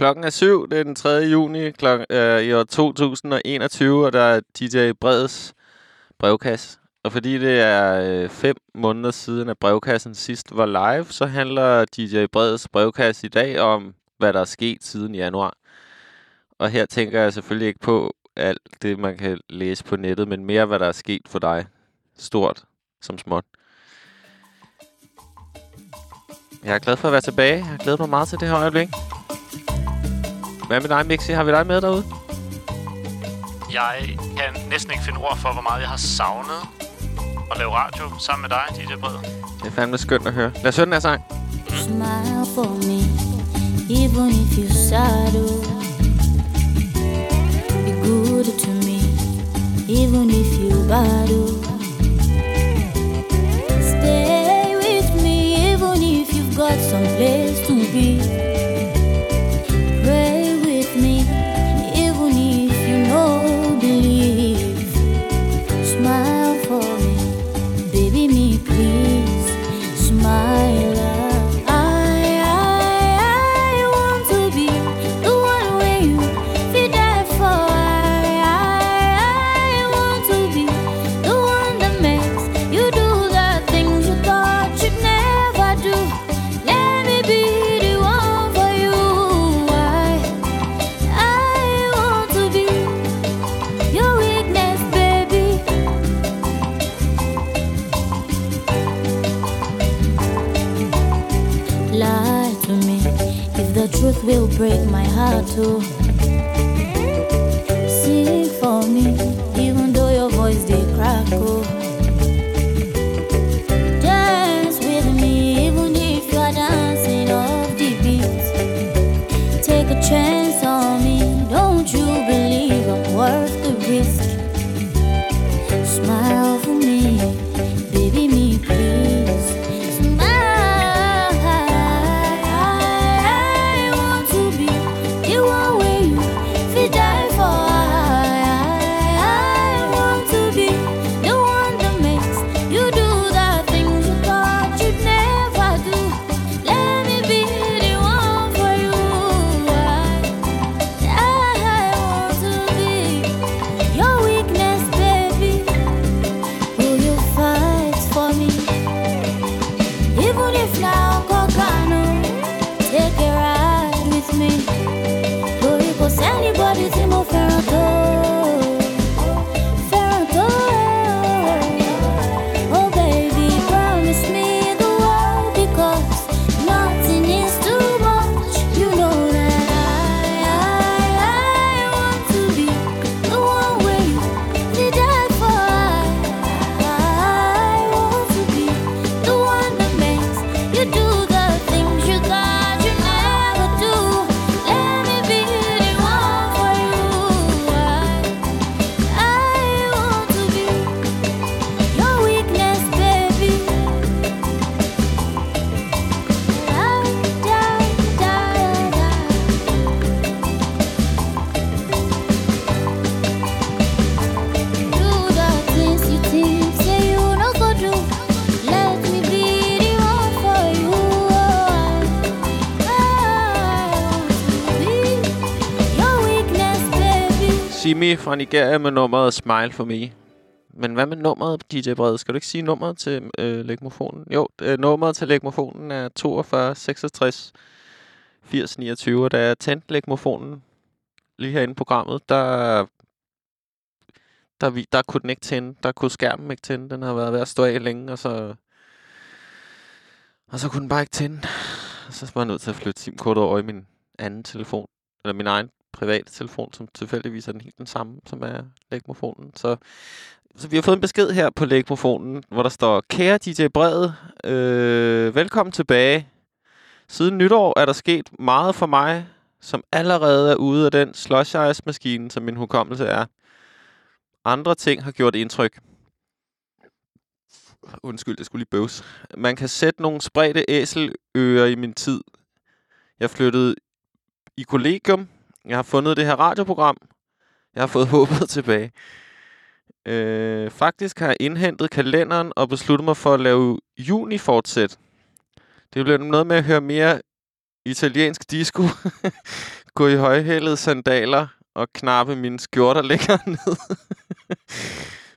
Klokken er syv, det er den 3. juni klokken, øh, i år 2021, og der er DJ Breds brevkasse. Og fordi det er øh, fem måneder siden, at brevkassen sidst var live, så handler DJ Breds brevkasse i dag om, hvad der er sket siden januar. Og her tænker jeg selvfølgelig ikke på alt det, man kan læse på nettet, men mere, hvad der er sket for dig. Stort som småt. Jeg er glad for at være tilbage. Jeg glæder mig meget til det her øjeblik. Hvad med dig, Mixi? Har vi dig med derude? Jeg kan næsten ikke finde ord for, hvor meget jeg har savnet at lave radio sammen med dig, DJ Bred. Det er fandme skønt at høre. Lad os høre den her sang. Smile for me, even if you shadow. Be good to me, even if you battle. Stay with me, even if you've got some place to be. Break my heart too. Baby. Fra Nigeria med nummeret Smile for Me. Men hvad med nummeret, DJ Brede? Skal du ikke sige nummeret til øh, legmofonen? Jo, øh, nummeret til legmofonen er 42 66 80 29, og da jeg tændte legmofonen lige herinde i programmet, der, der, vi- der kunne den ikke tænde. Der kunne skærmen ikke tænde. Den har været ved at stå af længe, og så, og så kunne den bare ikke tænde. Og så var jeg nødt til at flytte SIM-kortet over i min anden telefon, eller min egen private telefon, som tilfældigvis er den helt den samme, som er lægmofonen. Så, så vi har fået en besked her på lægmofonen, hvor der står, Kære DJ Brede, øh, velkommen tilbage. Siden nytår er der sket meget for mig, som allerede er ude af den slush maskine, som min hukommelse er. Andre ting har gjort indtryk. Undskyld, det skulle lige bøvs. Man kan sætte nogle spredte æselører i min tid. Jeg flyttede i kollegium. Jeg har fundet det her radioprogram. Jeg har fået håbet tilbage. Øh, faktisk har jeg indhentet kalenderen og besluttet mig for at lave juni-fortsæt. Det bliver noget med at høre mere italiensk disco, gå i højhælede sandaler og knappe mine skjorter længere ned.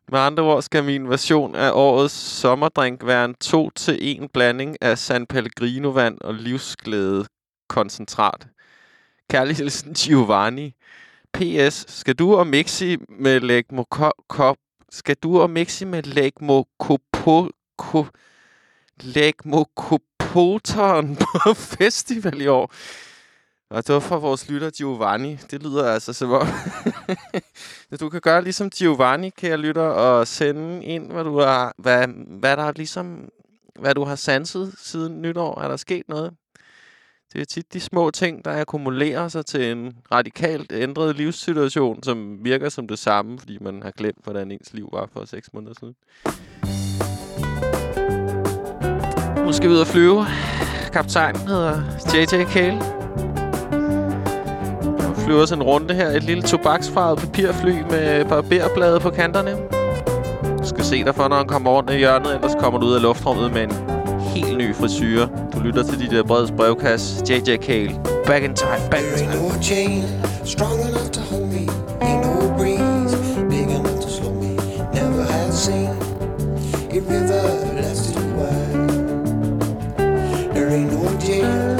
Med andre ord skal min version af årets sommerdrink være en 2 til 1 blanding af San Pellegrino vand og livsglæde koncentrat. Kærlig hilsen Giovanni. P.S. Skal du og Mixi med Lægmo Kop skal du og Mixi med Legmo Kopo Ko Legmo Kopoteren på festival i år? Og det var fra vores lytter Giovanni. Det lyder altså som om... du kan gøre ligesom Giovanni, kære lytter, og sende ind, hvad du har, hvad, hvad der er ligesom, hvad du har sanset siden nytår. Er der sket noget? Det er tit de små ting, der akkumulerer sig til en radikalt ændret livssituation, som virker som det samme, fordi man har glemt, hvordan ens liv var for seks måneder siden. Nu skal vi ud og flyve. Kaptajnen hedder JJ Kale. Jeg flyver sådan en runde her. Et lille tobaksfarvet papirfly med barberblade på kanterne. Du skal se dig for, når han kommer rundt i hjørnet, ellers kommer du ud af luftrummet med en helt ny frisyr. Du lytter til de der breds brevkasse. JJ Kale. Back in time, back in time. no chain strong enough to hold me. Ain't no breeze big enough to slow me. Never had seen a river lasted a while. There ain't no jail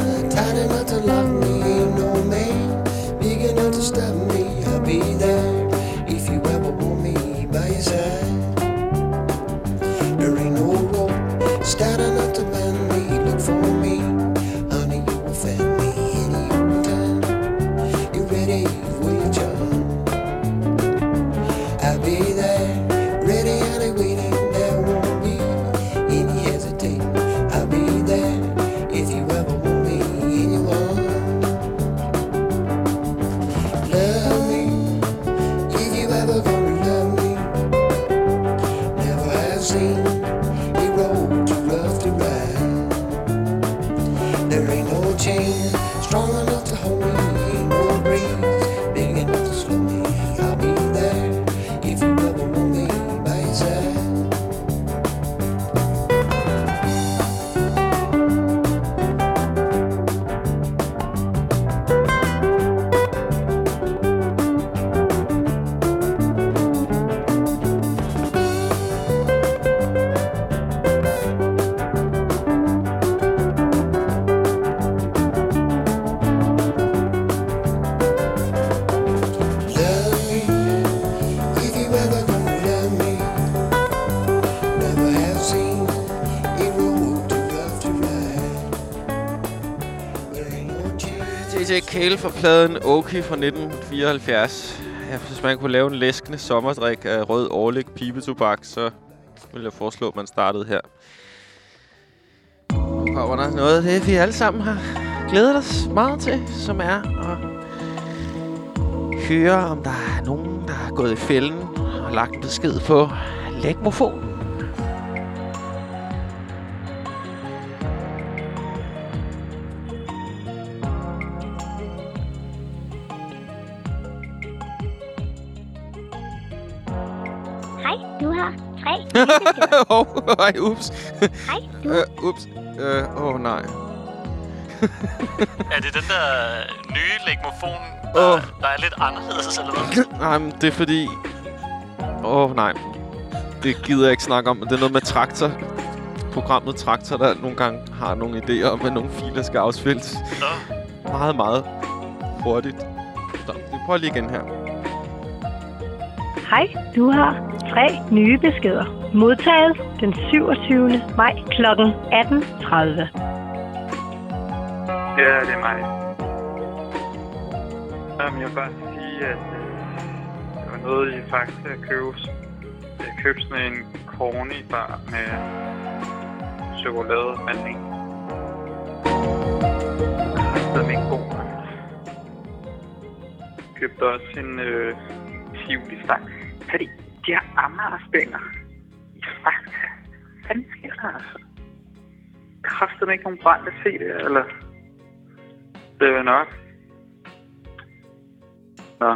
hele fra pladen Oki fra 1974. Ja, hvis man kunne lave en læskende sommerdrik af rød årlig pibetobak, så vil jeg foreslå, at man startede her. Nu kommer der noget af det, vi alle sammen har glædet os meget til, som er at høre, om der er nogen, der er gået i fælden og lagt besked på lægmofon. Nyhedsbeskeder. Åh, oh, ej, ups. Hej, du Øh, ups. Åh, uh, oh, nej. Er det den der nye legmofon, der, Åh. der er lidt anderledes, eller hvad? Nej, men det er fordi... Åh, oh, nej. Det gider jeg ikke snakke om. men Det er noget med traktor. Programmet Traktor, der nogle gange har nogle idéer om, at nogle filer skal afspilles. Nå, Meget, meget hurtigt. Så, vi prøver lige igen her. Hej, du har tre nye beskeder. Modtaget den 27. maj kl. 18.30. Ja, det er mig. Jamen, jeg vil bare sige, at øh, det var noget i faktisk at købe. Jeg købte sådan en corny bar med chokolade og. Det er ikke god. Købte også en øh, tivoli-stang. Fordi de har Amager-stænger i Fakta. Hvad fanden sker der altså? Koster ikke nogen brand at se det, eller? Det er nok. Nå.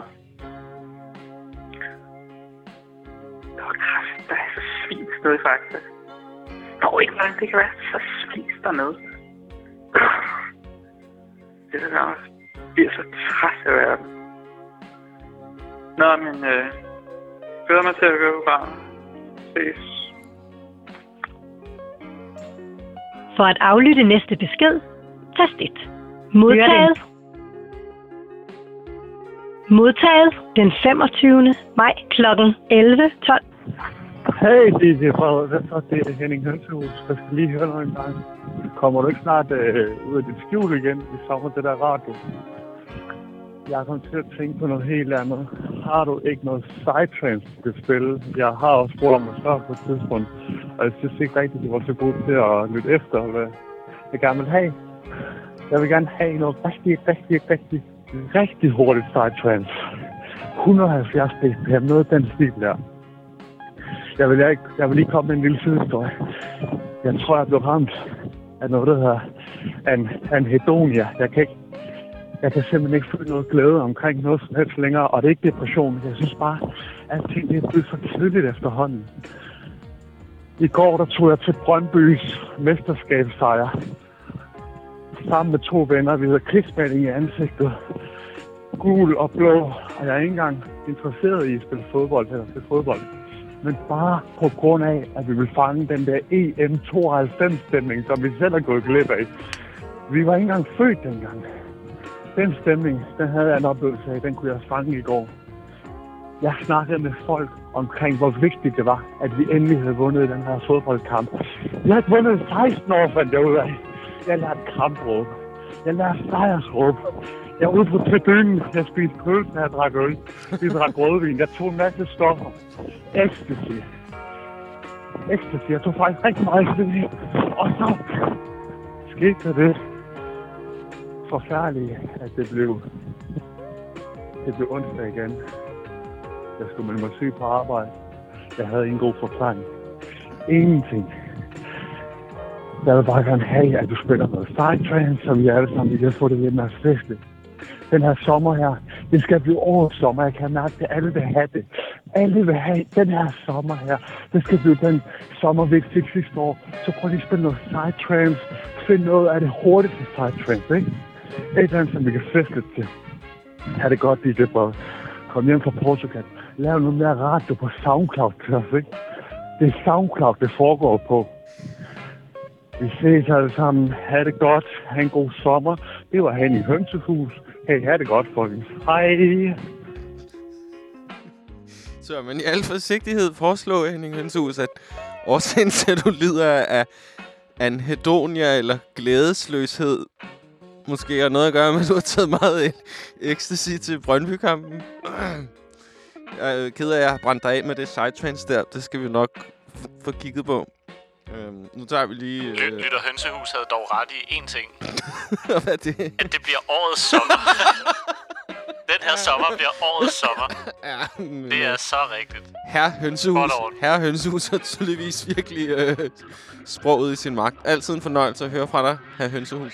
Nå, kraft, der er så svin sted i Fakta. Der ikke, hvordan det kan være så svin dernede. Jeg bliver så træt af verden. Nå, men øh, glæder mig til at høre fra. Ses. For at aflytte næste besked, tast 1. Modtaget. Modtaget den 25. maj kl. 11.12. Hey, DJ Frederik. Hvad så? Det er Henning Hønsehus. Jeg skal lige høre noget en gang. Kommer du ikke snart øh, ud af dit skjul igen? Vi savner det der radio. Jeg kom til at tænke på noget helt andet. Har du ikke noget sidetrance, du kan spille? Jeg har også spurgt om det før på et tidspunkt, og jeg synes ikke rigtigt, du var så god til at lytte efter, hvad jeg gerne vil have. Jeg vil gerne have noget rigtig, rigtig, rigtig, rigtig hurtigt sidetrance. 170 bpm, noget af den stil der. Jeg vil, ikke, jeg vil lige komme med en lille sidehistorie. Jeg tror, jeg blev ramt af noget, der hedder an, anhedonia. Jeg kan, ikke, jeg kan simpelthen ikke føle noget glæde omkring noget som helst længere, og det er ikke depression. Jeg synes bare, at ting det er blevet for kedeligt efterhånden. I går der tog jeg til Brøndbys mesterskabssejr sammen med to venner. Vi havde krigsmaling i ansigtet. Gul og blå. Og jeg er ikke engang interesseret i at spille fodbold eller spille fodbold. Men bare på grund af, at vi vil fange den der EM92-stemning, som vi selv har gået glip af. Vi var ikke engang født dengang. Den stemning, den havde jeg en oplevelse af. Den kunne jeg fange i går. Jeg snakkede med folk omkring, hvor vigtigt det var, at vi endelig havde vundet den her fodboldkamp. Jeg havde vundet 16 år, fandt jeg ud af. Jeg lærte kampråb. Jeg lærte sejrsråb. Jeg var ude på tribunen. Jeg spiste pølse, jeg drak øl. Vi drak rødvin. Jeg tog en masse stoffer. Ecstasy. Ecstasy. Jeg tog faktisk rigtig meget ecstasy. Og så skete der det forfærdelige, at det blev, det blev onsdag igen. Jeg skulle melde mig syg på arbejde. Jeg havde ingen god forklaring. Ingenting. Jeg vil bare gerne have, at du spiller noget sidetrans, så vi alle sammen kan få det lidt mere festligt. Den her sommer her, det skal blive årets sommer. Jeg kan mærke, at alle vil have det. Alle vil have den her sommer her. Det skal blive den sommer, vi ikke fik sidste år. Så prøv lige at spille noget sidetrans. Find noget af det hurtigste sidetrans, ikke? Et eller andet, som vi kan feste til. Ha' det godt, DJ Brød. Kom hjem fra Portugal. Lav noget mere radio på SoundCloud til os, ikke? Det er SoundCloud, det foregår på. Vi ses alle sammen. Ha' det godt. Ha' en god sommer. Det var han i hønsehus. Hey, ha' det godt, folkens. Hej. Så men i al forsigtighed foreslår Henning Hønsehus, at årsagen til, at du lider af anhedonia eller glædesløshed, måske har noget at gøre med, at du har taget meget ecstasy til Brøndby-kampen. Jeg er ked af, at jeg har brændt dig af med det sidetrance der. Det skal vi nok få kigget på. Øhm, nu tager vi lige... Øh, Lytter Hønsehus havde dog ret i én ting. hvad er det? At det bliver årets sommer. Den her sommer bliver årets sommer. Ja, men, Det øh, er så rigtigt. Herre Hønsehus, herre Hønsehus har tydeligvis virkelig øh, sproget i sin magt. Altid en fornøjelse at høre fra dig, herre Hønsehus.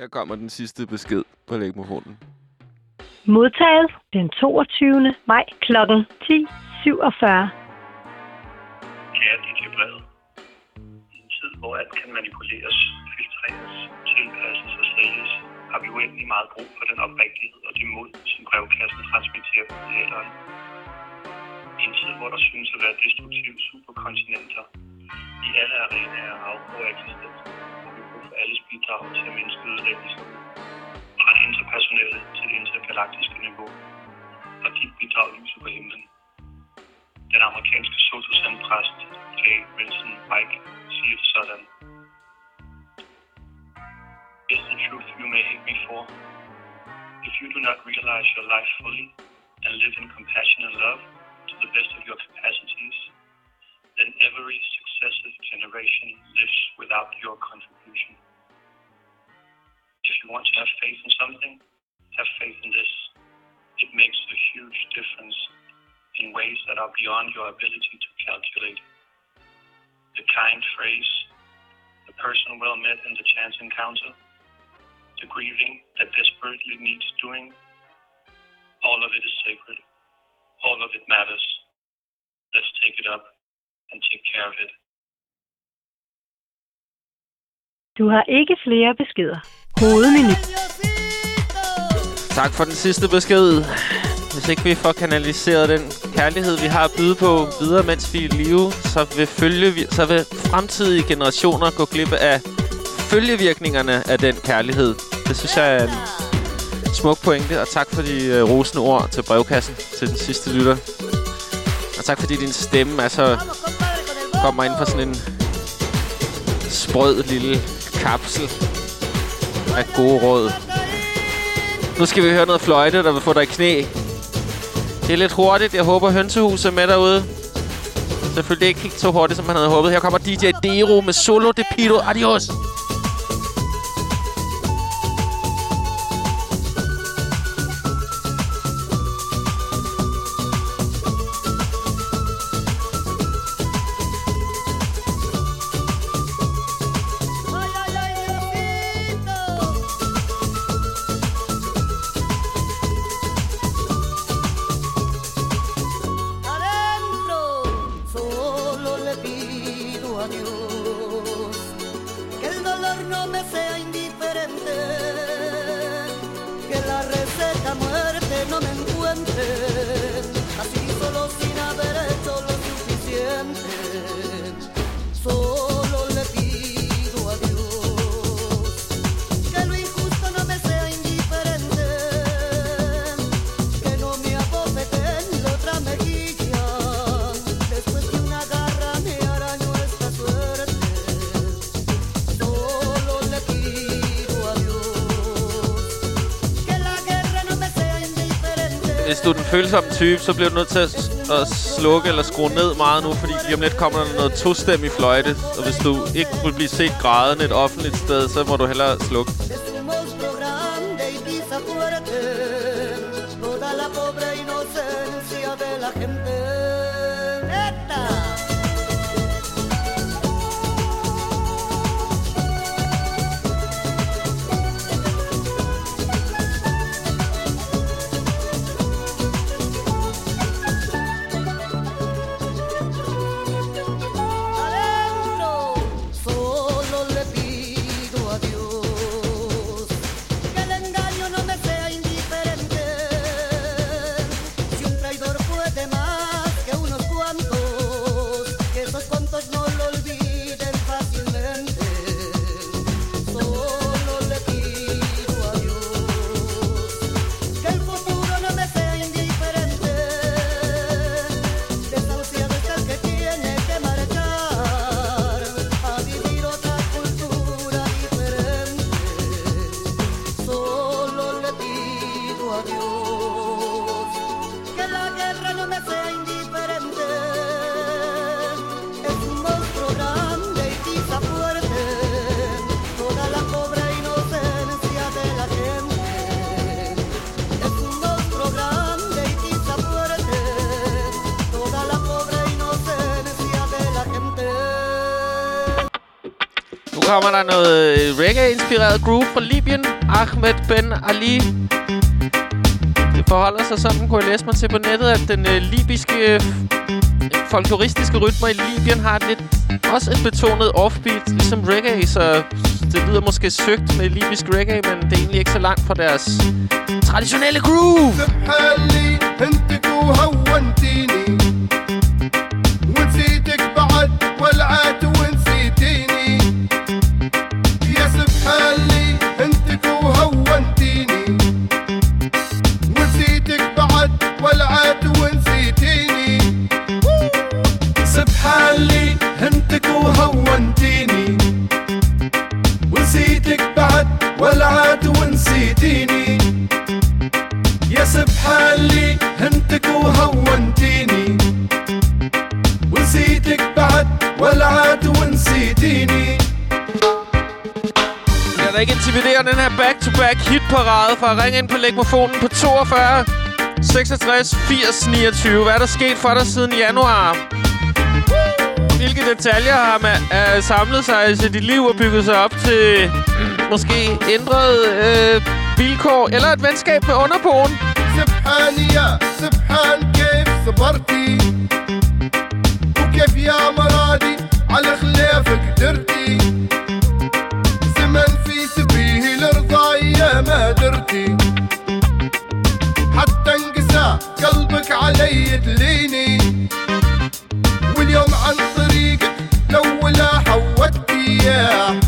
Her kommer den sidste besked på lægmofonen. Modtaget den 22. maj kl. 10.47. Kære DJ Brede. I en tid, hvor alt kan manipuleres, filtreres, tilpasses og sælges, har vi uendelig meget brug for den oprigtighed og det mod, som brevkassen transmitterer på letteren. I en tid, hvor der synes at være destruktive superkontinenter i alle arenaer af afgrå alles bidrag til at mindske ødelæggelsen. Fra det interpersonelle til det intergalaktiske niveau. Og dit bidrag lyser på himlen. Den amerikanske Sotosan-præst J. Wilson Mike siger det sådan. Is the truth you may hate me for? If you do not realize your life fully and live in compassion and love to the best of your capacities, then every successive generation lives without your contribution. If you want to have faith in something, have faith in this. It makes a huge difference in ways that are beyond your ability to calculate. The kind phrase, the person well met in the chance encounter, the grieving that desperately needs doing, All of it is sacred. All of it matters. Let's take it up and take care of it. Du har ikke flere beskeder. Hovedmenu. Tak for den sidste besked. Hvis ikke vi får kanaliseret den kærlighed, vi har at byde på videre, mens vi er i live, så vil, følge, så vil fremtidige generationer gå glip af følgevirkningerne af den kærlighed. Det synes jeg er en smuk pointe, og tak for de øh, rosende ord til brevkassen til den sidste lytter. Og tak fordi din stemme er så kommer ind for sådan en sprød lille kapsel af gode råd. Nu skal vi høre noget fløjte, der vil få dig i knæ. Det er lidt hurtigt. Jeg håber, hønsehuset er med derude. Selvfølgelig ikke helt så hurtigt, som man havde håbet. Her kommer DJ Dero med Solo de Pito. Adios! Følsom type, så bliver du nødt til at, at slukke eller skrue ned meget nu, fordi lige om lidt kommer der noget tostemmig fløjte. Og hvis du ikke vil blive set grædende et offentligt sted, så må du hellere slukke. Kommer der noget øh, reggae-inspireret groove fra Libyen. Ahmed Ben Ali. Det forholder sig sådan, kunne jeg læse mig til på nettet, at den øh, libyske øh, folkloristiske rytmer i Libyen har lidt, også et betonet offbeat, ligesom reggae, så det lyder måske søgt med libysk reggae, men det er egentlig ikke så langt fra deres traditionelle groove. for at ringe ind på lægmofonen på 42 66 80 29. Hvad er der sket for dig siden januar? Hvilke detaljer har man, er samlet sig til dit liv og bygget sig op til måske ændret øh, vilkår eller et venskab med underboen? سبحانية سبحان كيف صبرتي وكيف يا مرادي على خلافك خاطرتي حتى انقسى قلبك علي تليني واليوم عن طريقك لو ولا حودت اياه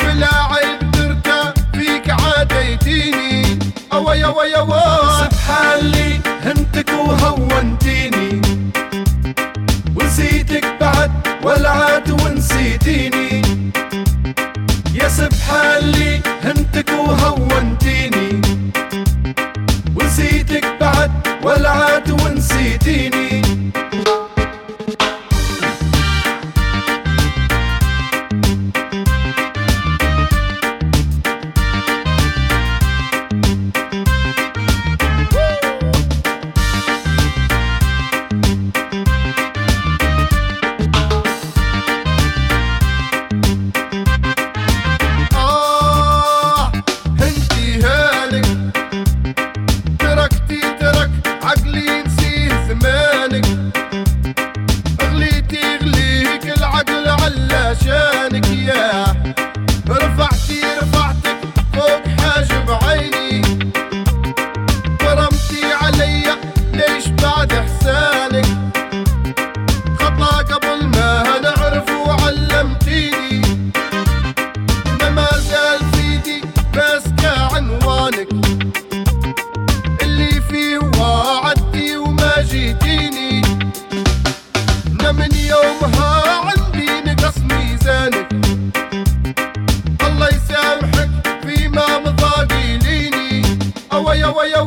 بلا عيب درتا فيك عاديتيني. أوي أوي أوي. حالي هنتك وهونتيني. ونسيتك بعد والعاد ونسيتيني. يا سبحان اللي وهونت ಒಯೋ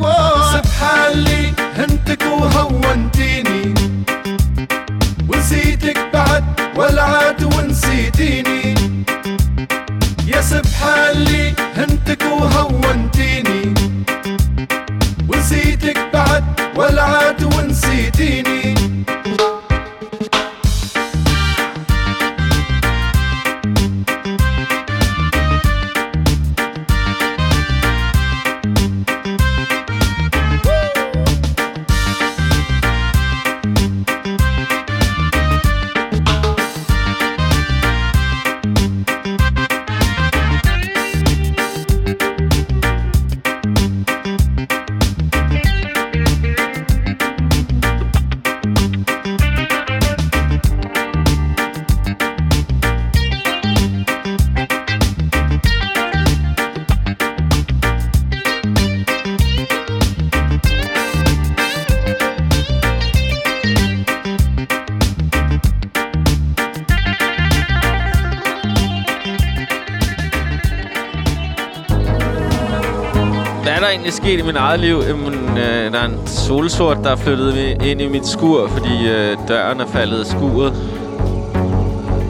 sket i min eget liv. Jamen, øh, der er en solsort, der er flyttet ind i mit skur, fordi øh, døren er faldet af skuret.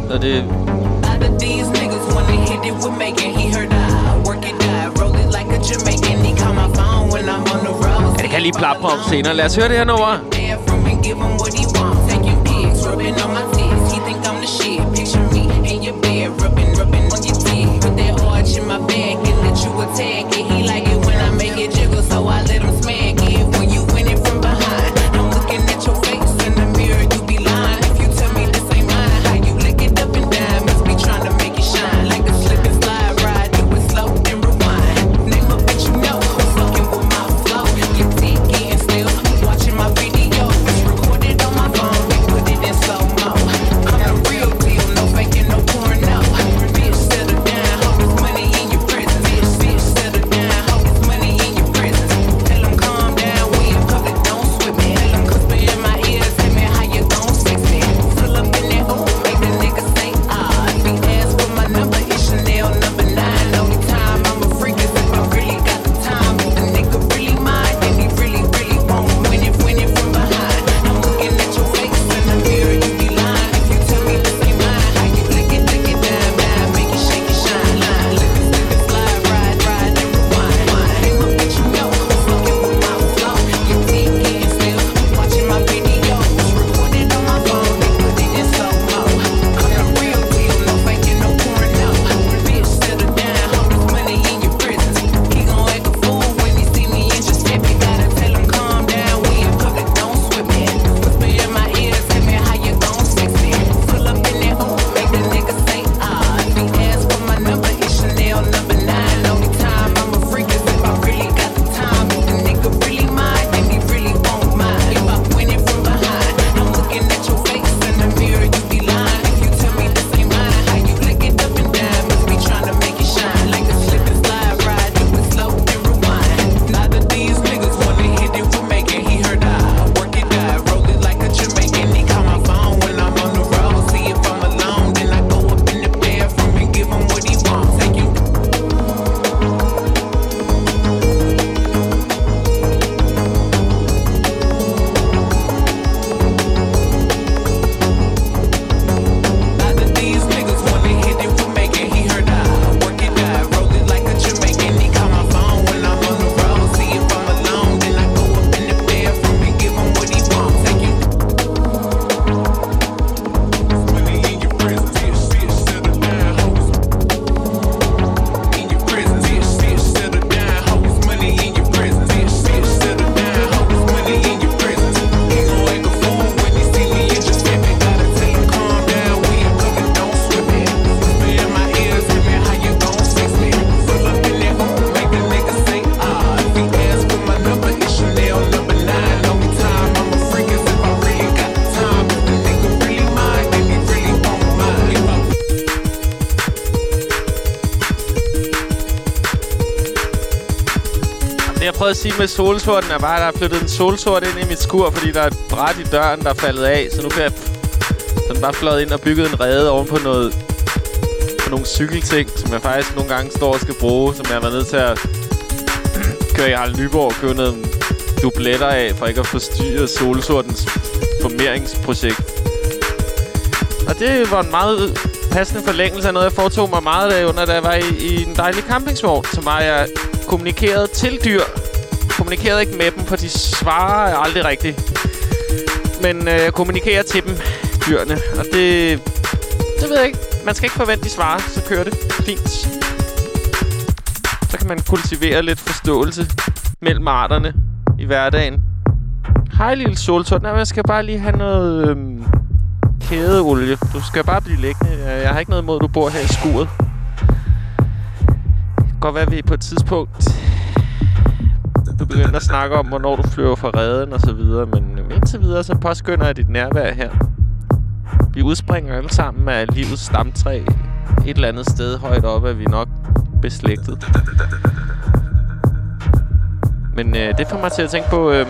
Så det... Ja, det kan lige plapre om senere. Lad os høre det her nummer. At sige med solsorten, er bare, at der er flyttet en solsort ind i mit skur, fordi der er et bræt i døren, der er faldet af. Så nu kan jeg... Så den bare fløjet ind og bygget en rede oven på noget... På nogle cykelting, som jeg faktisk nogle gange står og skal bruge, som jeg har været nødt til at køre i Harald Nyborg og købe noget dubletter af, for ikke at forstyrre solsortens formeringsprojekt. Og det var en meget passende forlængelse af noget, jeg foretog mig meget af under, da jeg var i, i en dejlig campingsvogn, som var jeg kommunikeret til dyr. Kommunikerede ikke med dem, for de svarer aldrig rigtigt. Men øh, jeg kommunikerer til dem, dyrene. Og det... Det ved jeg ikke. Man skal ikke forvente, de svarer, så kører det fint. Så kan man kultivere lidt forståelse mellem arterne i hverdagen. Hej, lille solsort. Nej, jeg skal bare lige have noget øhm, kædeolie. Du skal bare blive liggende. Jeg, jeg har ikke noget imod, at du bor her i skuret. Det kan godt være, at vi på et tidspunkt du begynder at snakke om, hvornår du flyver fra redden og så videre. Men indtil videre, så påskynder jeg dit nærvær her. Vi udspringer alle sammen af livets stamtræ. Et eller andet sted højt oppe er vi nok beslægtet. Men øh, det får mig til at tænke på... Øh,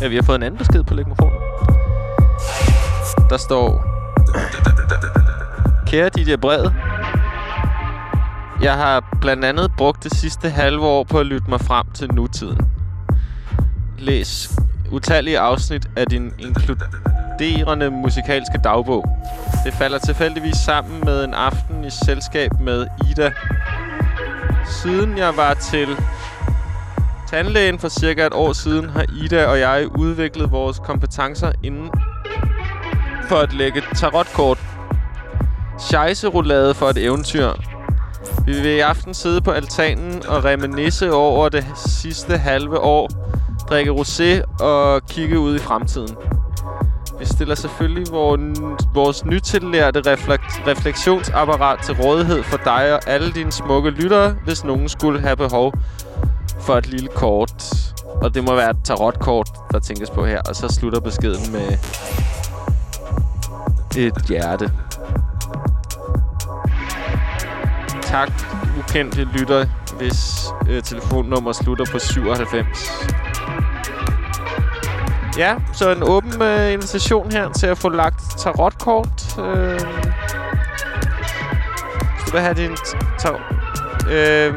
ja, vi har fået en anden besked på legmofonen. Der står... Kære DJ Brede, jeg har blandt andet brugt det sidste halve år på at lytte mig frem til nutiden. Læs utallige afsnit af din inkluderende musikalske dagbog. Det falder tilfældigvis sammen med en aften i selskab med Ida. Siden jeg var til tandlægen for cirka et år siden, har Ida og jeg udviklet vores kompetencer inden for at lægge tarotkort. Scheisse-roulade for et eventyr. Vi vil i aften sidde på altanen og reminisce over det sidste halve år, drikke rosé og kigge ud i fremtiden. Vi stiller selvfølgelig vores nytillærte reflek- refleksionsapparat til rådighed for dig og alle dine smukke lyttere, hvis nogen skulle have behov for et lille kort. Og det må være et tarotkort, der tænkes på her. Og så slutter beskeden med et hjerte. Tak, ukendte lytter, hvis øh, telefonnummer slutter på 97. Ja, så en åben øh, invitation her til at få lagt tarotkort. Øh, skal du have din tarot... Øh,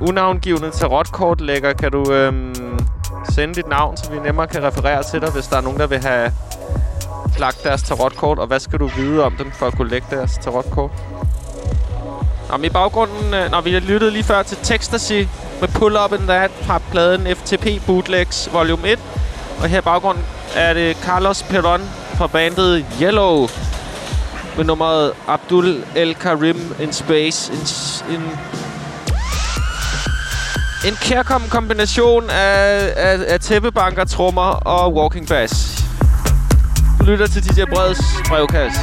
unavngivende tarotkort lægger, kan du øh, sende dit navn, så vi nemmere kan referere til dig, hvis der er nogen, der vil have lagt deres tarotkort. Og hvad skal du vide om dem for at kunne lægge deres tarotkort? Nå, i baggrunden... Øh, når vi har lyttet lige før til Textasy med Pull Up and That fra pladen FTP Bootlegs Volume 1. Og her i baggrunden er det Carlos Peron fra bandet Yellow med nummeret Abdul El Karim in Space. En, en, en kærkommen kombination af, af, af tæppebanker, trommer og walking bass. Lytter til DJ Breds brevkasse.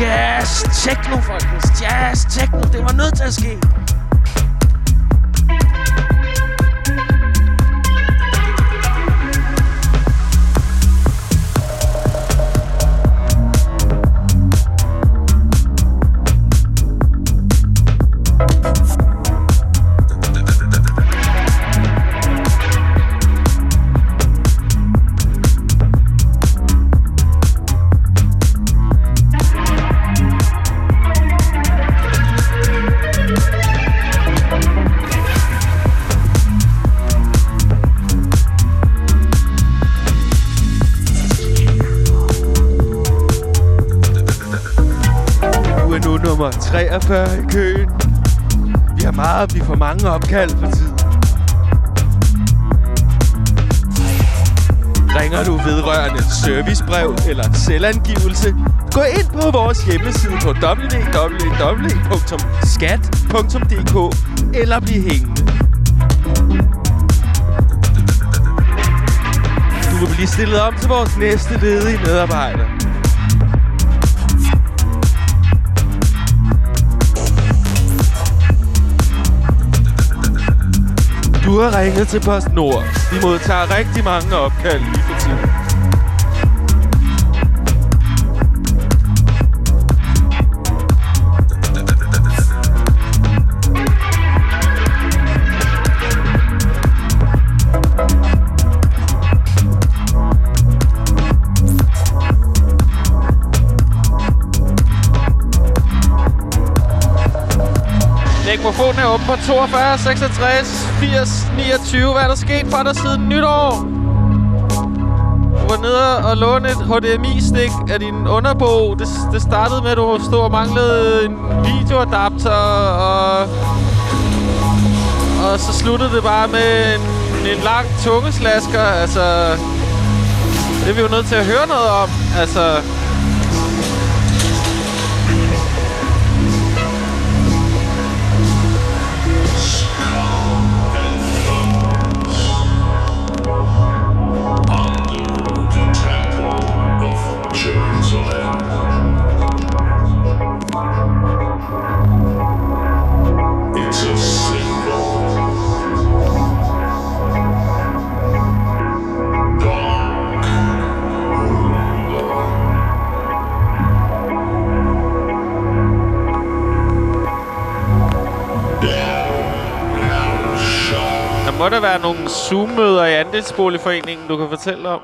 Jazz techno, folkens. Jazz techno. Det var nødt til at ske. Før i køen. Vi har meget, vi får mange opkald for tiden. Ringer du vedrørende servicebrev eller selvangivelse? Gå ind på vores hjemmeside på www.skat.dk eller bliv hængende. Du vil blive stillet om til vores næste ledige medarbejder. Du har ringet til PostNord. De modtager rigtig mange opkald lige for tiden. Mikrofonen er åben på 42, 66, 80, 29. Hvad er der sket for dig siden nytår? Du var nede og låne et HDMI-stik af din underbog. Det, det startede med, at du stod og manglede en videoadapter, og, og så sluttede det bare med en, en lang tungeslasker. Altså, det er vi jo nødt til at høre noget om. Altså, må der være nogle Zoom-møder i andelsboligforeningen, du kan fortælle om.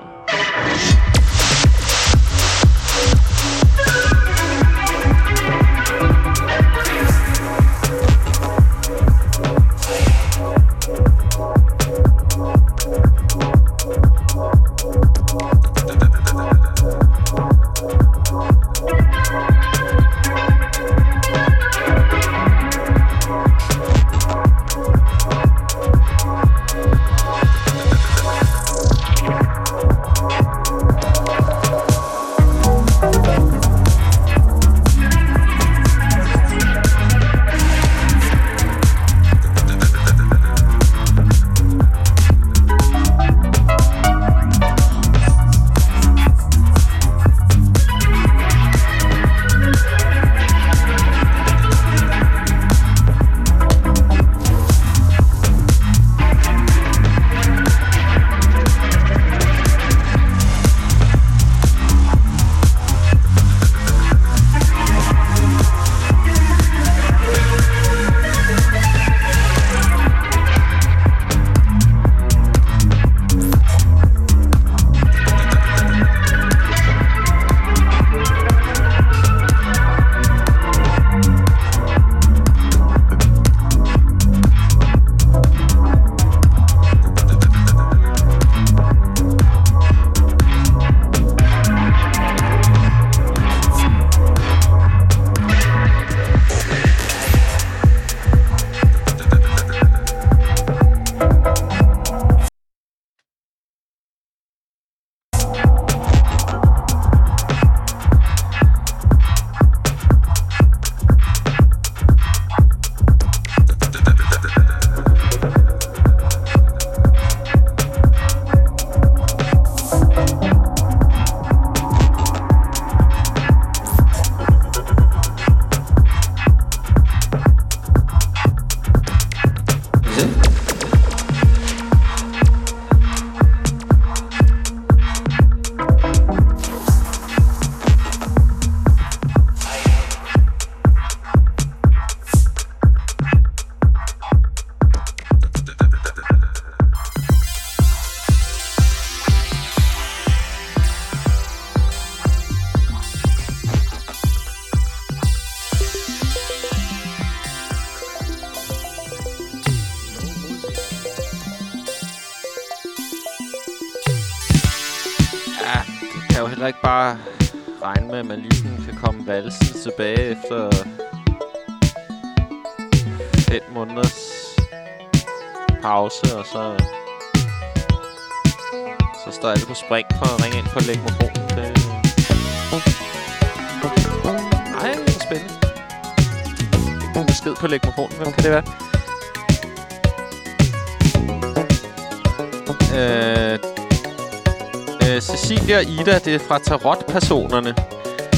Ida, det er fra tarotpersonerne.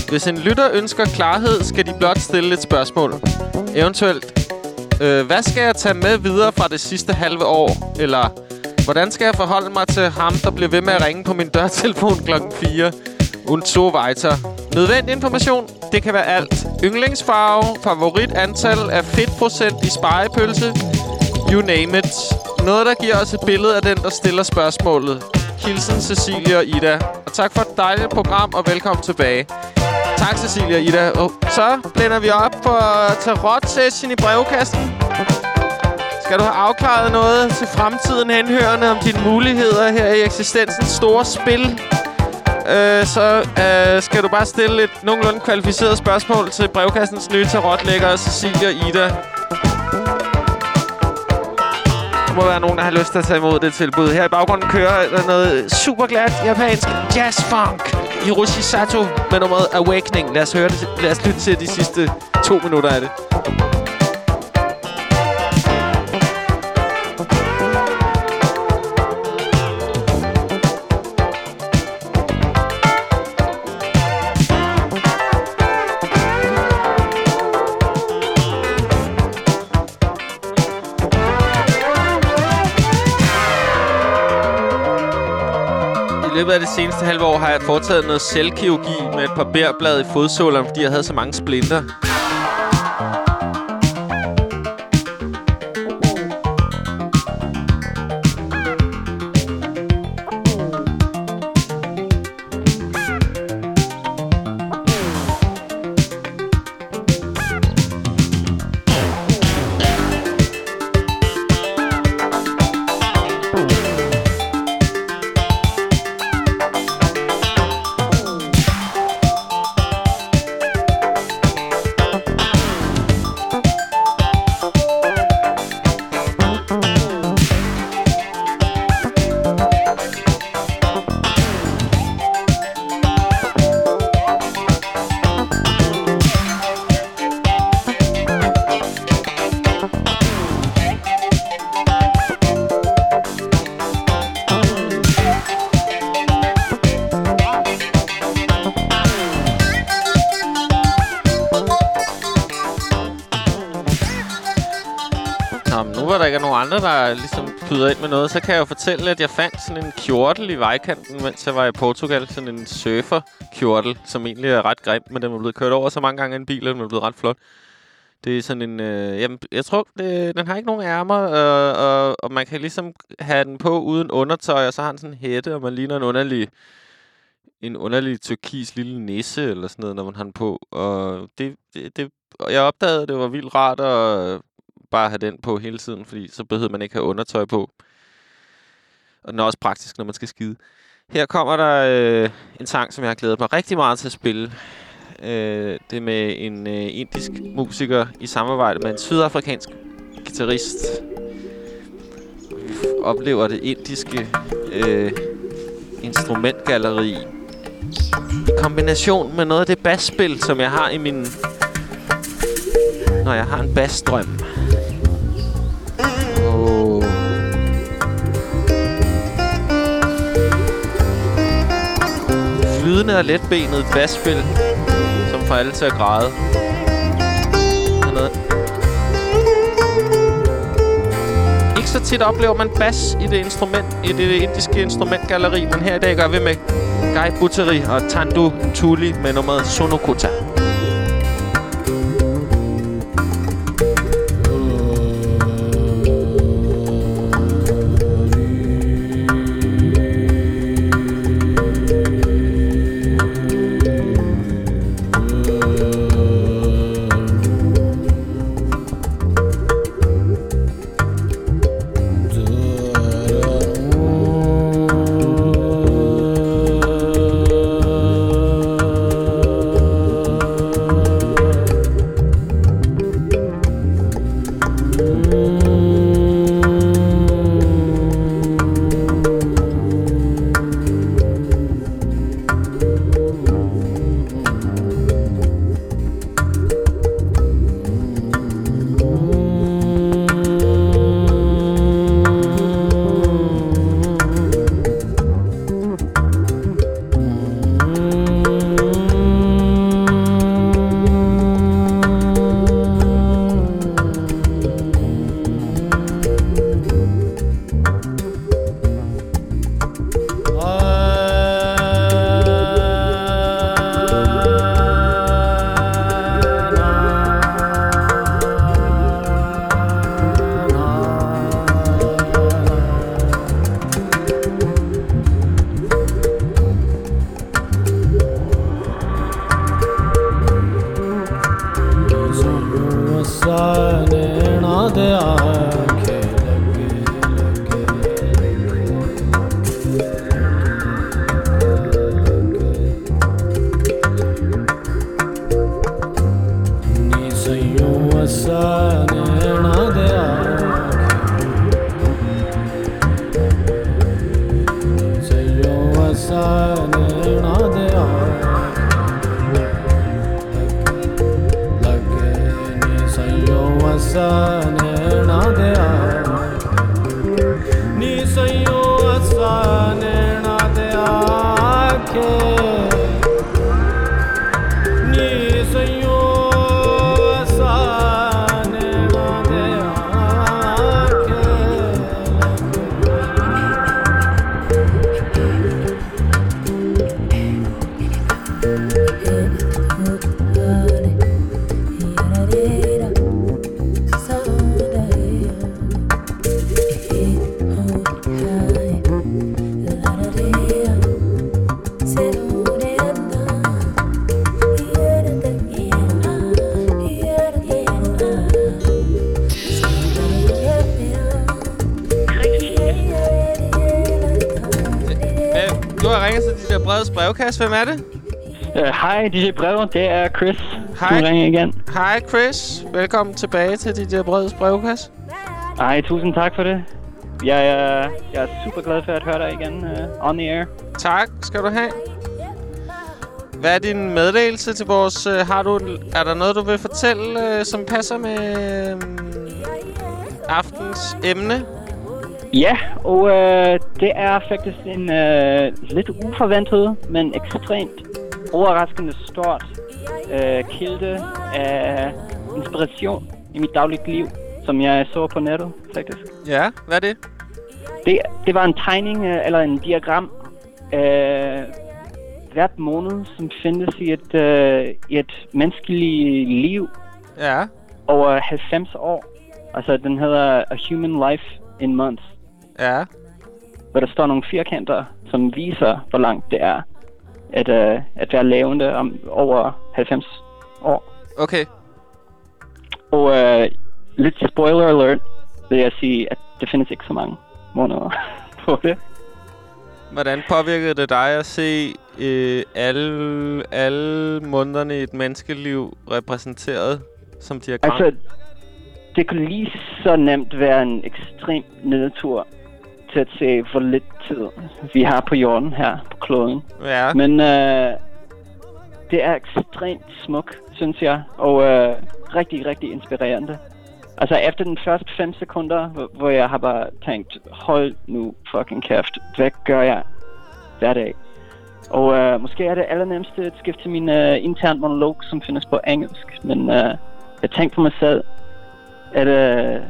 Hvis en lytter ønsker klarhed, skal de blot stille et spørgsmål. Eventuelt Øh, hvad skal jeg tage med videre fra det sidste halve år? Eller hvordan skal jeg forholde mig til ham, der bliver ved med at ringe på min dørtelefon klokken 4? Und so weiter. Nødvendig information, det kan være alt. Yndlingsfarve, favorit antal af fedtprocent i spejepølse. You name it. Noget, der giver os et billede af den, der stiller spørgsmålet. Hilsen Cecilia og Ida. Og tak for et dejligt program, og velkommen tilbage. Tak, Cecilia og Ida. Og så blænder vi op for tarot-session i brevkassen. Skal du have afklaret noget til fremtiden henhørende om dine muligheder her i eksistensens store spil? Øh, så øh, skal du bare stille et nogenlunde kvalificeret spørgsmål til brevkassens nye tarotlægger, Cecilia og Ida må være nogen, der har lyst til at tage imod det tilbud. Her i baggrunden kører der noget super glat japansk jazz-funk. Hiroshi Sato med nummeret Awakening. Lad os høre det. Lad os lytte til de sidste to minutter af det. Løbet af det seneste halve år har jeg foretaget noget selvkirurgi med et par bærblad i fodsålerne, fordi jeg havde så mange splinter. Byder ind med noget, så kan jeg jo fortælle, at jeg fandt sådan en kjortel i vejkanten, mens jeg var i Portugal. Sådan en surfer-kjortel, som egentlig er ret grim, men den er blevet kørt over så mange gange af en bil, og den er blevet ret flot. Det er sådan en... Øh, jamen, jeg tror, det, den har ikke nogen ærmer, øh, og, og man kan ligesom have den på uden undertøj, og så har den sådan en hætte, og man ligner en underlig en underlig turkis lille nisse eller sådan noget, når man har den på. Og det, det, det og jeg opdagede, at det var vildt rart at bare have den på hele tiden, fordi så behøver man ikke have undertøj på. Og den er også praktisk, når man skal skide. Her kommer der øh, en sang, som jeg har glædet mig rigtig meget til at spille. Øh, det er med en øh, indisk musiker i samarbejde med en sydafrikansk guitarist. Vi oplever det indiske øh, instrumentgalleri i kombination med noget af det basspil, som jeg har i min... Når jeg har en bassdrøm. Flydende og letbenet basspil, som får alle til at græde. Sådan noget. Ikke så tit oplever man bas i det instrument, i det indiske instrumentgalleri, men her i dag gør vi med Guy Butteri og Tandu Ntuli med nummeret Sonokota. Hvem er det? Øh, Hej, DJ Brev. Det er Chris. Hej. Du ringer igen. Hej Chris. Velkommen tilbage til de der breds brevkasse. Hej, tusind tak for det. Jeg er, jeg er super glad for at høre dig igen uh, on the air. Tak skal du have. Hvad er din meddelelse til vores... Uh, har du, er der noget, du vil fortælle, uh, som passer med um, aftens emne? Ja, og øh, det er faktisk en øh, lidt uforventet, men ekstremt overraskende stort øh, kilde af inspiration i mit dagligt liv, som jeg så på nettet, faktisk. Ja, hvad er det? Det, det var en tegning, øh, eller en diagram, øh, hvert måned, som findes i et, øh, i et menneskeligt liv Ja. over 90 år. Altså, den hedder A Human Life in Months. Ja. Hvor der står nogle firkanter, som viser, hvor langt det er at, øh, at være levende om over 90 år. Okay. Og øh, lidt spoiler alert, vil jeg sige, at det findes ikke så mange måneder på det. Hvordan påvirkede det dig at se øh, alle, alle månederne i et menneskeliv repræsenteret som diagram? Altså, det kunne lige så nemt være en ekstrem nedtur til at se, hvor lidt tid vi har på jorden her på kloden. Ja. Men øh, det er ekstremt smuk, synes jeg, og øh, rigtig, rigtig inspirerende. Altså efter den første 5 sekunder, hvor, jeg har bare tænkt, hold nu fucking kæft, hvad gør jeg hver dag? Og øh, måske er det allernemmeste at skifte til min øh, intern monolog, som findes på engelsk. Men øh, jeg tænkte på mig selv, at, øh,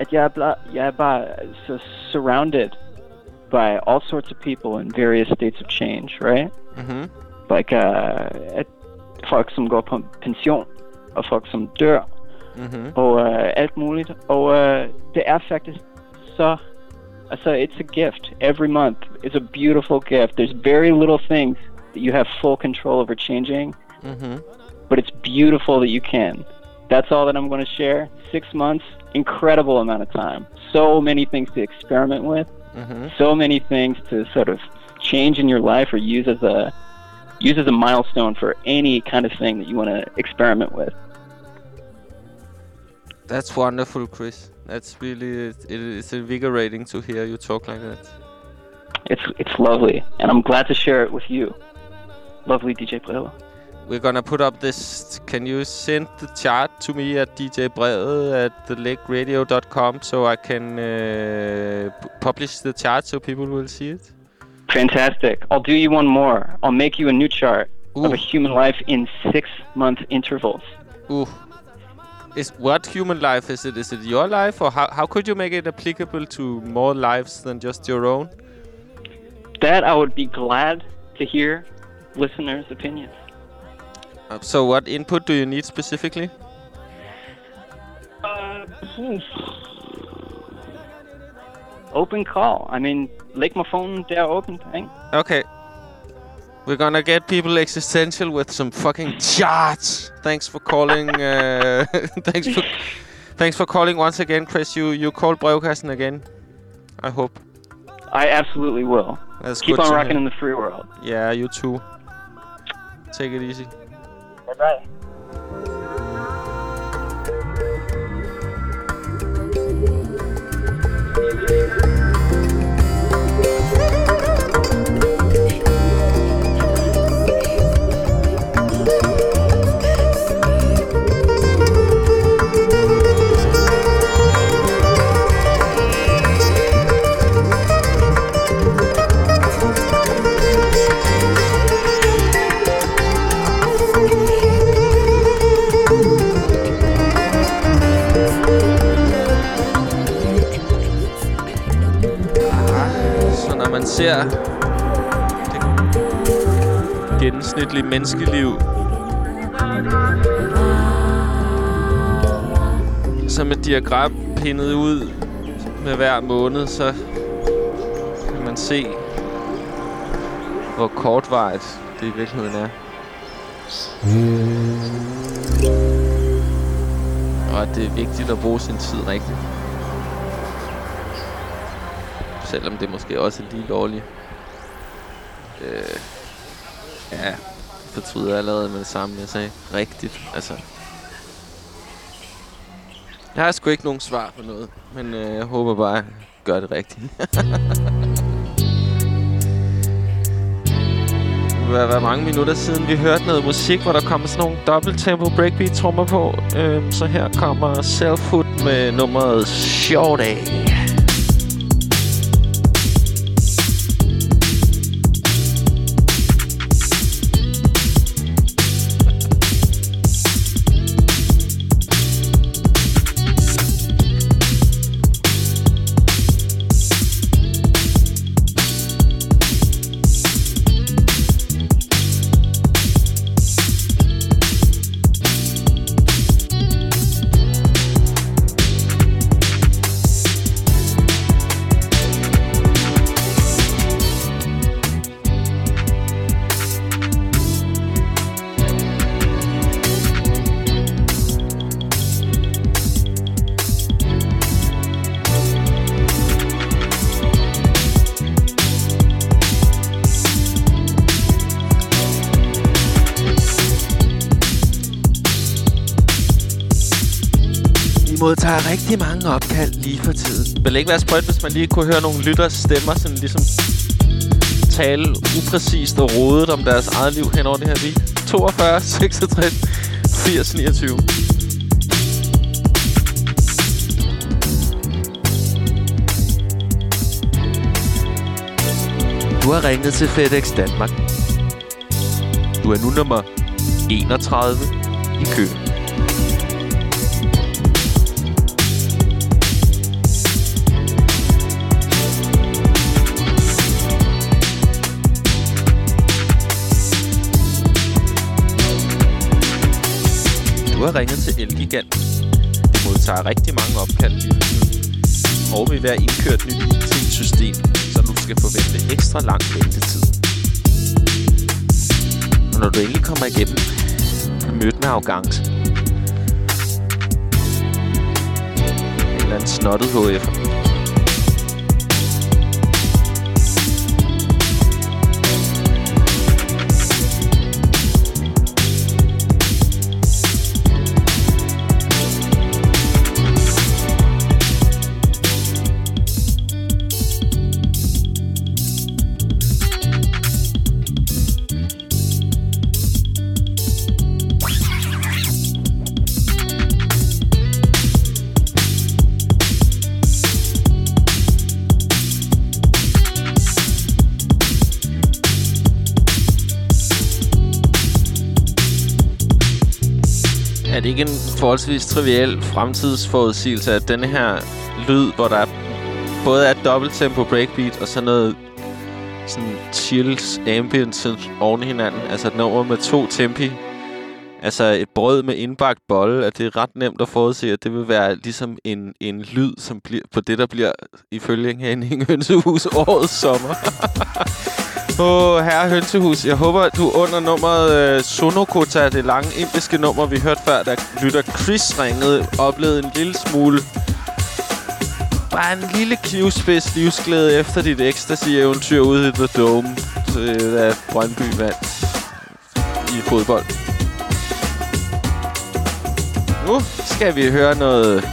at jeg, bla- jeg bare så surrounded by all sorts of people in various states of change, right? Mhm. Like uh, at folk, som går på pension, og folk, som dør, Mhm. og uh, alt muligt. Og uh, det er faktisk så... Altså, it's a gift. Every month is a beautiful gift. There's very little things that you have full control over changing, Mhm. but it's beautiful that you can. That's all that I'm going to share. Six months, incredible amount of time. So many things to experiment with. Mhm. So many things to sort of change in your life or use as a use as a milestone for any kind of thing that you want to experiment with. That's wonderful, Chris. That's really it, it's invigorating to hear you talk like that. It's it's lovely, and I'm glad to share it with you, lovely DJ Brilla. We're gonna put up this. Can you send the chart to me at djbrevet at thelakeradio.com so I can uh, publish the chart so people will see it? Fantastic. I'll do you one more. I'll make you a new chart of a human life in six month intervals. Ooh. Is what human life is it? Is it your life, or how how could you make it applicable to more lives than just your own? That I would be glad to hear listeners' opinions. So, what input do you need specifically? Uh, Open call. I mean, læg my phone der åbent, ikke? Okay. We're gonna get people existential with some fucking charts. Thanks for calling. Uh, thanks for thanks for calling once again, Chris. You you called brevkassen again. I hope. I absolutely will. That's Keep on rocking in the free world. Yeah, you too. Take it easy. Bye bye. Så når ser det gennemsnitlige menneskeliv som et diagram pindet ud med hver måned, så kan man se, hvor kortvarigt det i virkeligheden er. Og at det er vigtigt at bruge sin tid rigtigt. Selvom det måske også er lige lovligt. Øh, ja, fortryder allerede med det samme, jeg sagde. Rigtigt, altså. Jeg har sgu ikke nogen svar på noget, men øh, jeg håber bare, at jeg gør det rigtigt. Hvad var mange minutter siden, vi hørte noget musik, hvor der kommer sådan nogle dobbelt-tempo breakbeat trommer på. Øhm, så her kommer Selfhood med nummeret Shorty. Vi modtager rigtig mange opkald lige for tiden. Vil det ikke være sprøjt, hvis man lige kunne høre nogle lytters stemmer, sådan ligesom tale upræcist og rodet om deres eget liv hen over det her beat? 42, 66, 80, 29. Du har ringet til FedEx Danmark. Du er nu nummer 31 i køen. Har ringet til Elgigant. Vi modtager rigtig mange opkald lige for tiden. Og vil være indkørt nyt IT-system, så du skal forvente ekstra lang ventetid. Og når du endelig kommer igennem, mødt med arrogance. En eller anden snottet HF'er. Det ikke en forholdsvis triviel fremtidsforudsigelse, at denne her lyd, hvor der både er et dobbelttempo breakbeat og så noget sådan chills ambience oven i hinanden, altså et nummer med to tempi, altså et brød med indbagt bolle, at det er ret nemt at forudse, at det vil være ligesom en, en lyd, som bliver på det, der bliver ifølge Henning Hønsehus årets sommer. på Herre Hønsehus. Jeg håber, du under nummeret øh, Sonokota, det lange indiske nummer, vi hørte før, da lytter Chris ringede, oplevede en lille smule... Bare en lille knivspids livsglæde efter dit ecstasy-eventyr ude i The Dome, øh, til, da Brøndby vandt i fodbold. Nu skal vi høre noget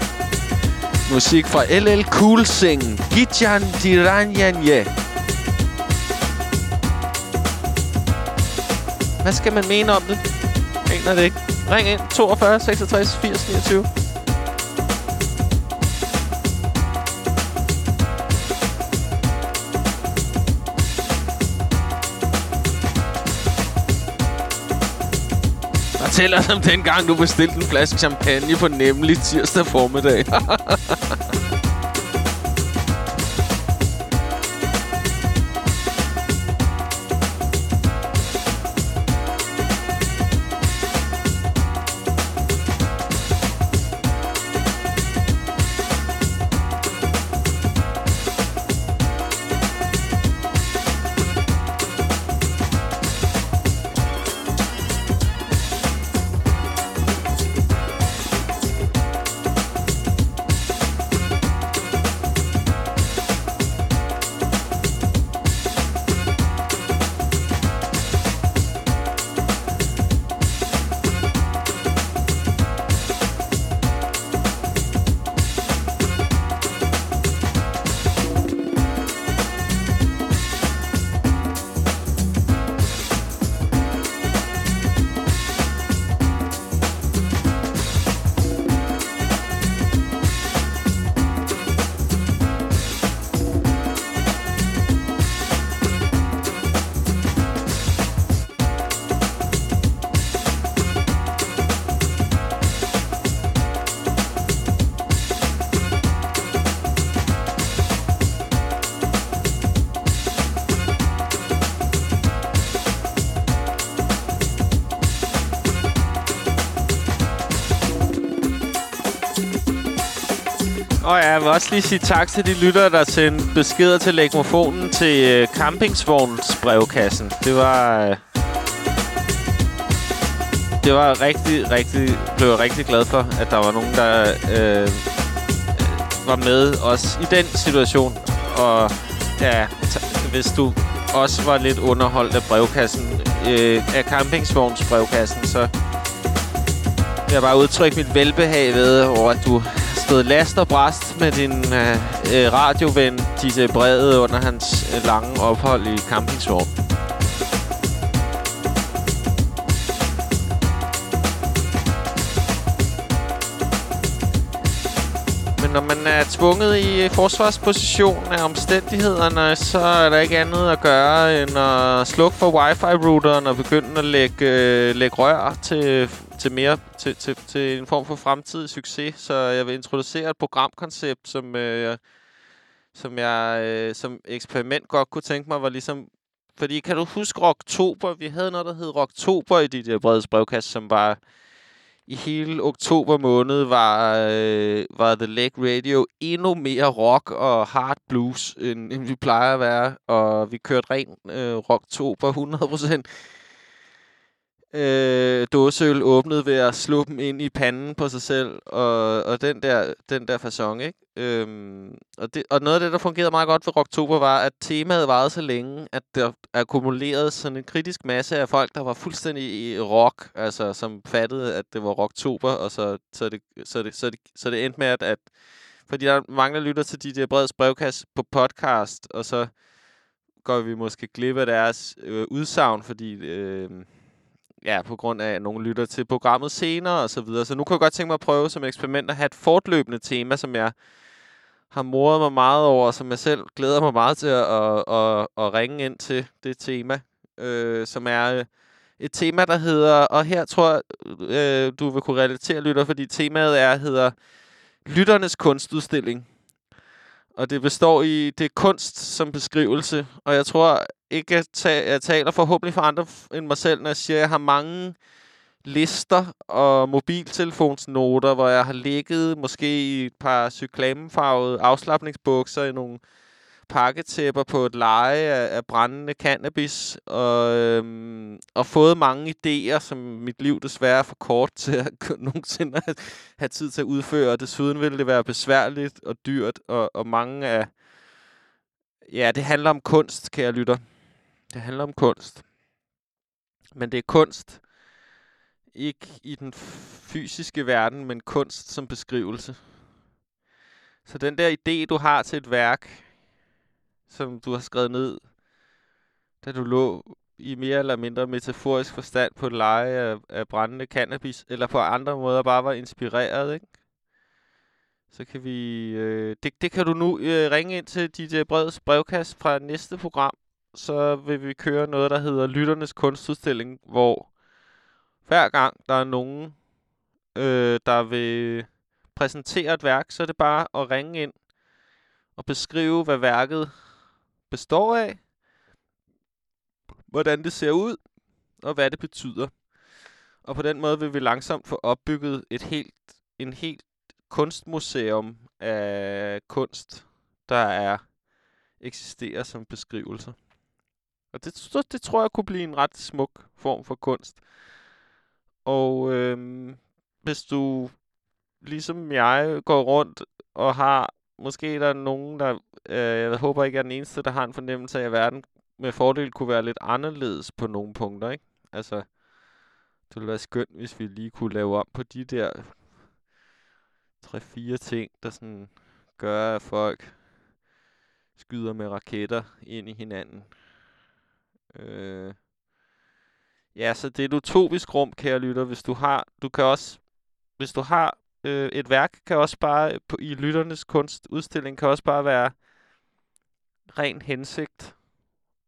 musik fra LL Cool Sing. Gitjan Diranyanye. Hvad skal man mene om det? Mener det ikke. Ring ind 42 66 80 29. Fortæl os om den gang, du bestilte en flaske champagne på nemlig tirsdag formiddag. jeg vil også lige sige tak til de lyttere, der sendte beskeder til legmofonen til øh, campingsvognsbrevkassen. Det var... Øh, det var rigtig, rigtig... Blev jeg rigtig glad for, at der var nogen, der øh, øh var med os i den situation. Og ja, hvis du også var lidt underholdt af brevkassen, øh, af campingsvognsbrevkassen, så vil jeg bare udtrykke mit velbehag ved over, at du stået last og bræst med din øh, øh, radioven Disse Brede under hans øh, lange ophold i campingsvogn. Men når man er tvunget i øh, forsvarsposition af omstændighederne, så er der ikke andet at gøre end at slukke for wifi-routeren og begynde at lægge, øh, lægge rør til, til mere til, til, til en form for fremtidig succes. Så jeg vil introducere et programkoncept, som, øh, som jeg øh, som eksperiment godt kunne tænke mig var ligesom... Fordi kan du huske Rocktober? Vi havde noget, der hed Rocktober i de der brede brevkast, som var i hele oktober måned var, øh, var The Leg Radio endnu mere rock og hard blues, end, end vi plejer at være. Og vi kørte ren øh, rocktober 100%. Øh, dåseøl åbnet ved at slå dem ind i panden på sig selv, og, og den der, den der fasong, ikke? Øhm, og, det, og noget af det, der fungerede meget godt ved Rocktober, var, at temaet varede så længe, at der akkumulerede sådan en kritisk masse af folk, der var fuldstændig i rock, altså som fattede, at det var Rocktober, og så, så, det, så, det, så, det, så det endte med, at, at fordi der er mange, der lytter til de der breds brevkasse på podcast, og så går vi måske glip af deres øh, udsagn, fordi... Øh, ja, på grund af, at nogen lytter til programmet senere og så videre. Så nu kan jeg godt tænke mig at prøve som eksperiment at have et fortløbende tema, som jeg har moret mig meget over, som jeg selv glæder mig meget til at, at, at, at ringe ind til det tema, øh, som er øh, et tema, der hedder, og her tror jeg, øh, du vil kunne relatere, lytter, fordi temaet er, hedder Lytternes kunstudstilling. Og det består i, det er kunst som beskrivelse, og jeg tror ikke, at ta- jeg taler forhåbentlig for andre end mig selv, når jeg siger, at jeg har mange lister og mobiltelefonsnoter, hvor jeg har ligget måske i et par cyklamefarvede afslappningsbukser i nogle pakketæpper på et leje af, af brændende cannabis, og, øhm, og fået mange idéer, som mit liv desværre er for kort til at nogensinde at have tid til at udføre. Og desuden ville det være besværligt og dyrt, og, og mange af... Ja, det handler om kunst, kære lytter. Det handler om kunst. Men det er kunst, ikke i den fysiske verden, men kunst som beskrivelse. Så den der idé, du har til et værk, som du har skrevet ned, da du lå i mere eller mindre metaforisk forstand på et leje af, af brændende cannabis, eller på andre måder bare var inspireret, ikke? Så kan vi... Øh, det, det kan du nu øh, ringe ind til DJ øh, Breds brevkast fra næste program. Så vil vi køre noget, der hedder Lytternes Kunstudstilling, hvor hver gang der er nogen, øh, der vil præsentere et værk, så er det bare at ringe ind og beskrive, hvad værket består af, hvordan det ser ud, og hvad det betyder. Og på den måde vil vi langsomt få opbygget et helt, en helt kunstmuseum af kunst, der er eksisterer som beskrivelser. Og det, det tror jeg kunne blive en ret smuk form for kunst. Og øhm, hvis du ligesom jeg går rundt og har, måske er der nogen, der, øh, jeg håber ikke er den eneste, der har en fornemmelse af, at verden med fordel kunne være lidt anderledes på nogle punkter, ikke? Altså, det ville være skønt, hvis vi lige kunne lave om på de der tre-fire ting, der sådan gør, at folk skyder med raketter ind i hinanden. Øh. Ja, så det er et utopisk rum, kære lytter, hvis du har, du kan også, hvis du har øh, et værk, kan også bare på, i lytternes kunstudstilling, kan også bare være ren hensigt.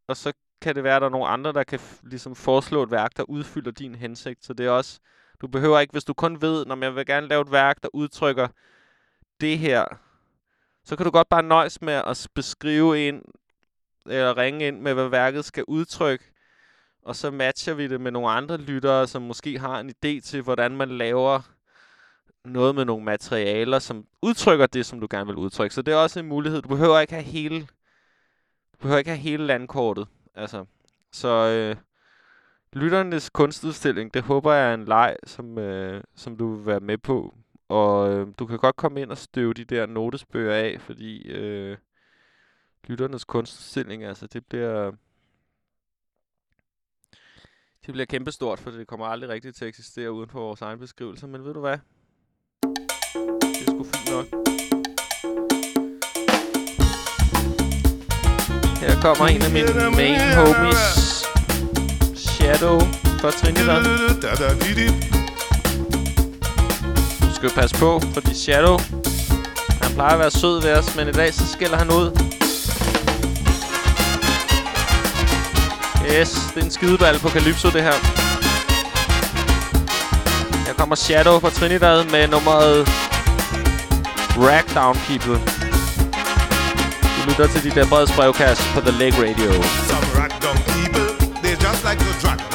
Og så kan det være, at der er nogle andre, der kan ligesom foreslå et værk, der udfylder din hensigt. Så det er også, du behøver ikke, hvis du kun ved, når jeg vil gerne lave et værk, der udtrykker det her, så kan du godt bare nøjes med at beskrive ind, eller ringe ind med, hvad værket skal udtrykke, og så matcher vi det med nogle andre lyttere, som måske har en idé til, hvordan man laver noget med nogle materialer, som udtrykker det, som du gerne vil udtrykke. Så det er også en mulighed. Du behøver ikke have hele, du behøver ikke have hele landkortet. Altså, så øh, lytternes kunstudstilling, det håber jeg er en leg, som, øh, som du vil være med på. Og øh, du kan godt komme ind og støve de der notesbøger af, fordi øh, lytternes kunstudstilling, altså det bliver... Det bliver kæmpestort, for det kommer aldrig rigtigt til at eksistere uden for vores egen beskrivelser. Men ved du hvad? Det er sgu fint nok. Her kommer en af mine main homies. Shadow fra Trinidad. Du skal jo passe på, fordi Shadow, han plejer at være sød ved os, men i dag så skiller han ud. Yes, det er en skideball på Calypso, det her. Her kommer Shadow fra Trinidad med nummeret Rackdown People. Du lytter til de der breds brevkast på The Lake Radio. Some rack down people, they're just like the drag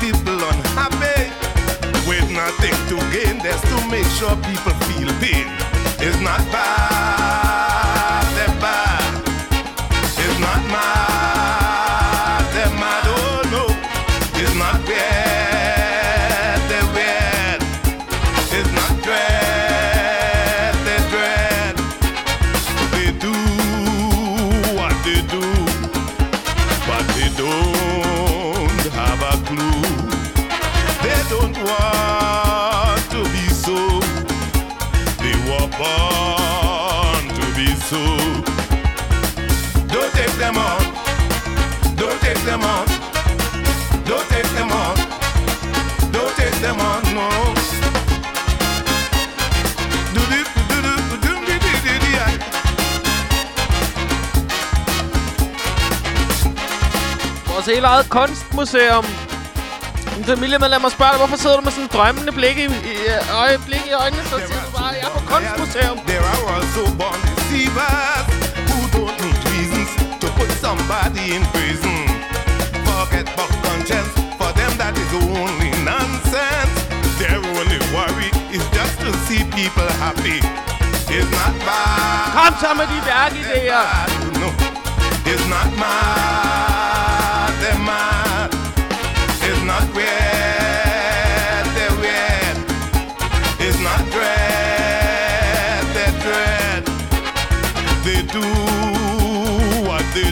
people unhappy. With nothing to gain, just to make sure people feel pain. my body. Helt eget kunstmuseum. En familiemedlemmer spørger dig, hvorfor sidder du med sådan en drømmende blik i, i, øh, øje, blik i øjnene, så siger du bare, jeg er på kunstmuseum. There are also born deceivers who don't need reasons to put somebody in prison. Forget about conscience, for them that is only nonsense. Their only worry is just to see people happy. It's not bad. Kom så med de værkidéer. It's not mad,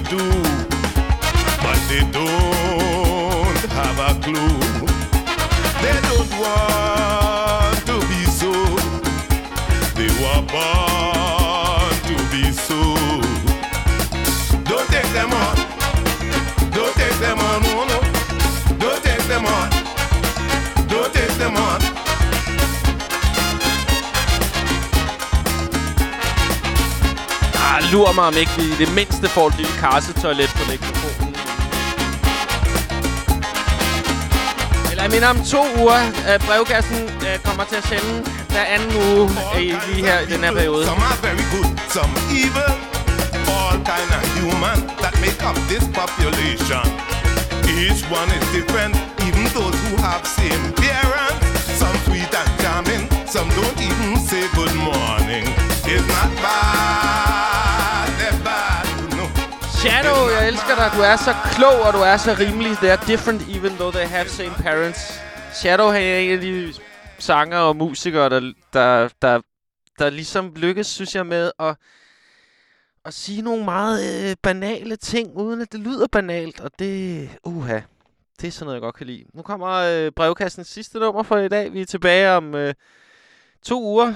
do, but they don't have a clue. They don't want lur mig, om ikke vi i det mindste får et lille karsetoilet på mikrofonen. Eller jeg mener om to uger, øh, brevkassen øh, kommer til at sende hver anden uge øh, lige her i den her periode. Some are very good, some evil. All kind of human that make up this population. Each one is different, even those who have same parents. Some sweet and charming, some don't even say good morning. It's not bad, Shadow, jeg elsker dig. Du er så klog, og du er så rimelig. They are different, even though they have same parents. Shadow er en af de sanger og musikere, der, der, der, der ligesom lykkes, synes jeg, med at, at sige nogle meget øh, banale ting, uden at det lyder banalt. Og det, uha, det er sådan noget, jeg godt kan lide. Nu kommer øh, brevkassens sidste nummer for i dag. Vi er tilbage om øh, to uger.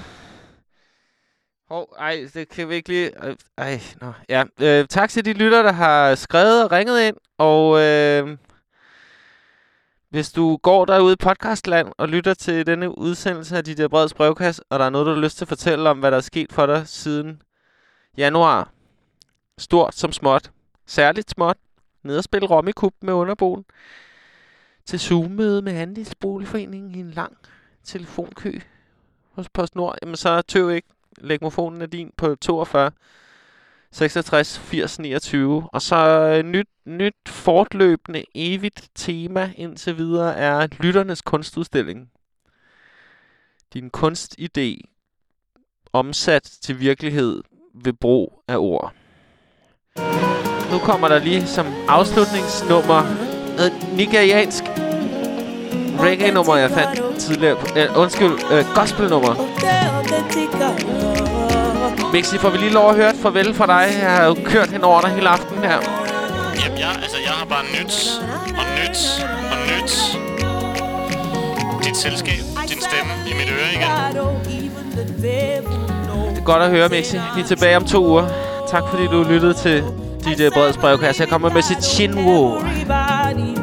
Hov, ej, det kan vi ikke lige... Øh, ej, nå, ja. Øh, tak til de lytter, der har skrevet og ringet ind. Og øh, hvis du går derude i podcastland og lytter til denne udsendelse af Didier Breds brevkasse, og der er noget, du har lyst til at fortælle om, hvad der er sket for dig siden januar. Stort som småt. Særligt småt. Ned og spille Rommikub med underboen. Til Zoom-møde med Andelsboligforeningen i en lang telefonkø hos PostNord. Jamen så tøv ikke. Læg er din på 42 66 80 29. Og så øh, nyt, nyt fortløbende evigt tema indtil videre er lytternes kunstudstilling. Din kunstidé omsat til virkelighed ved brug af ord. Nu kommer der lige som afslutningsnummer noget nigeriansk reggae-nummer, jeg fandt tidligere. Uh, undskyld, uh, gospel-nummer. Mixi, får vi lige lov at høre et farvel fra dig? Jeg har jo kørt hen over dig hele aftenen her. Jamen, jeg, altså, jeg har bare nyt og nyt og nyt dit selskab, din stemme i mit øre igen. Det er godt at høre, Mixi. Vi er tilbage om to uger. Tak fordi du lyttede til DJ Breds brevkasse. Jeg kommer med sit Chinwo. Everybody